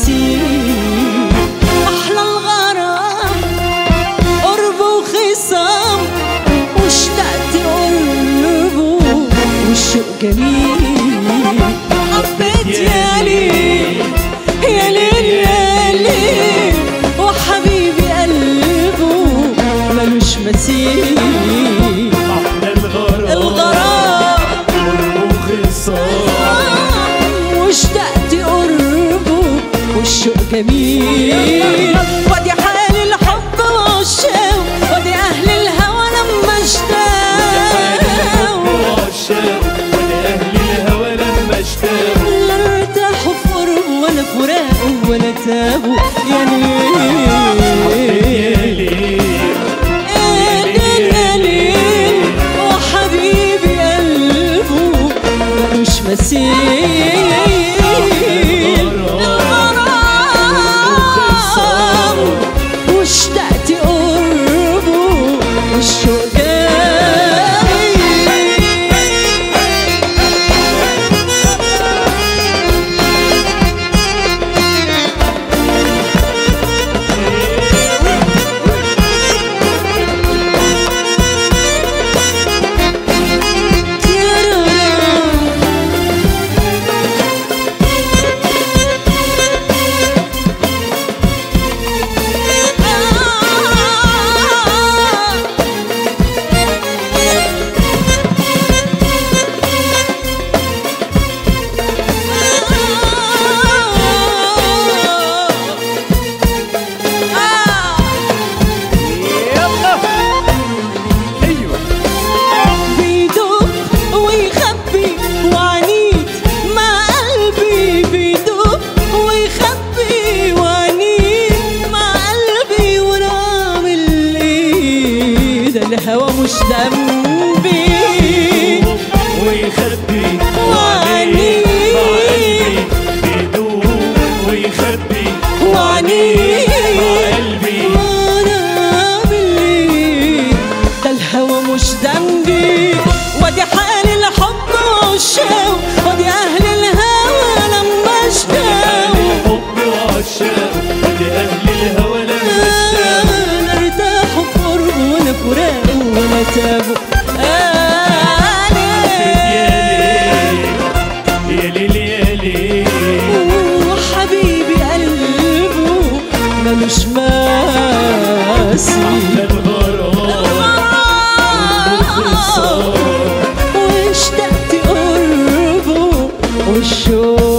مثيل أحلى الغرام قرب وخصام واشتقت قربه والشوق جميل حبيت يا ليل يا ليل يا ليل وحبيبي قلبه ملوش مثيل والشوق جميل. ودي حال الحب والشوق وادي اهل الهوى لما اشتاق. وادي اهل الهوى لما اشتاق لا ارتاحوا في ولا فراق ولا تابوا يا نيل والشوق مش ذنبي ويخبي ماسي الغرام واشتقت قربه والشوق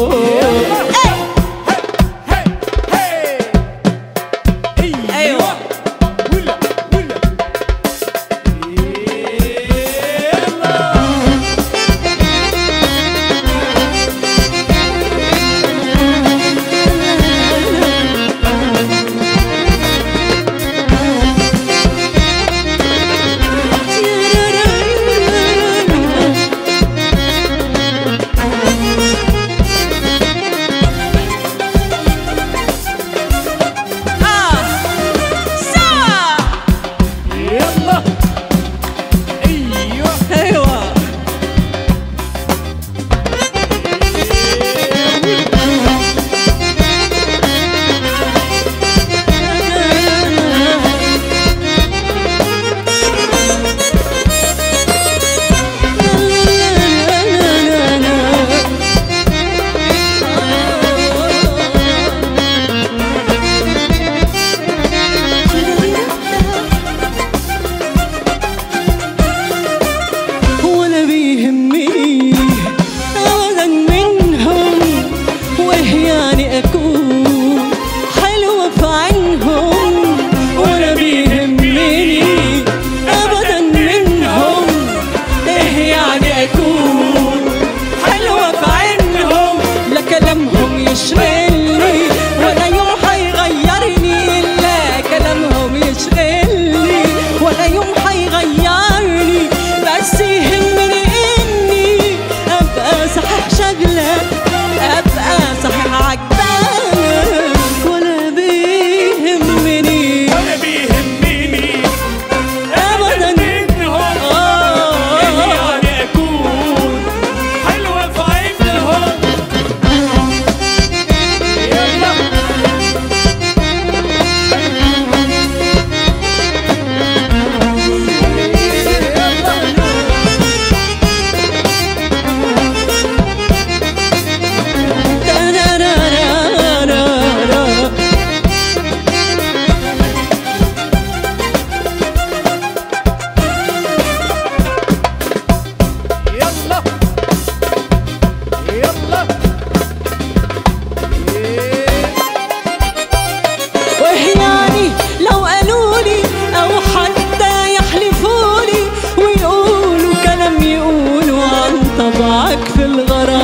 في الغرام